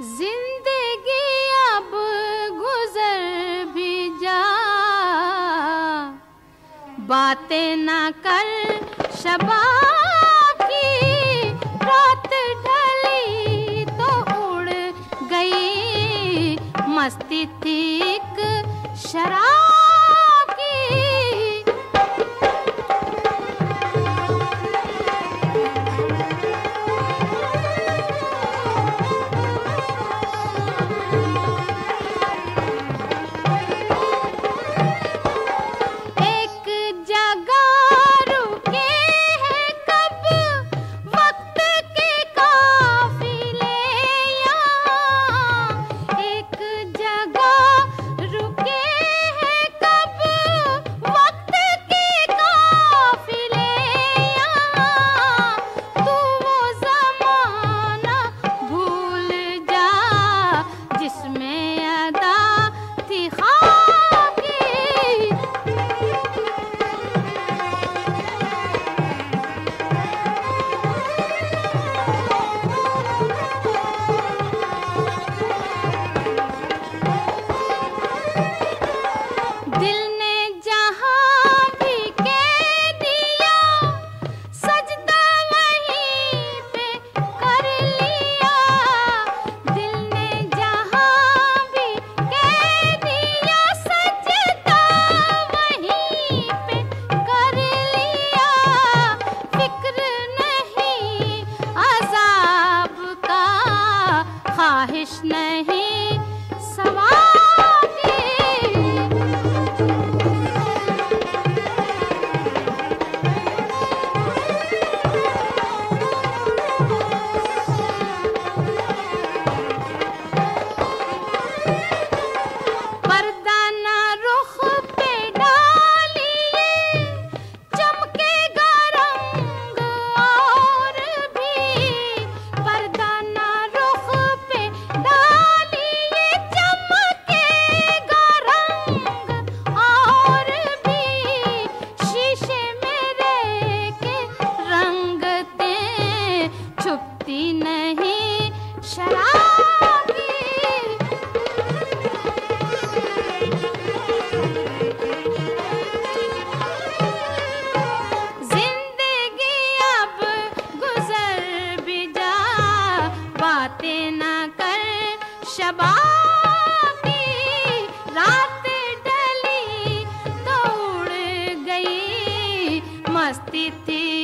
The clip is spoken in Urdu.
زندگی اب گزر بھی جا۔ باتیں نہ کر شبا کی، رات ڈھلی تو گئی۔ مستی تھی شراب خواہش نہیں شبابی رات ڈلی دوڑ گئی مستی تھی۔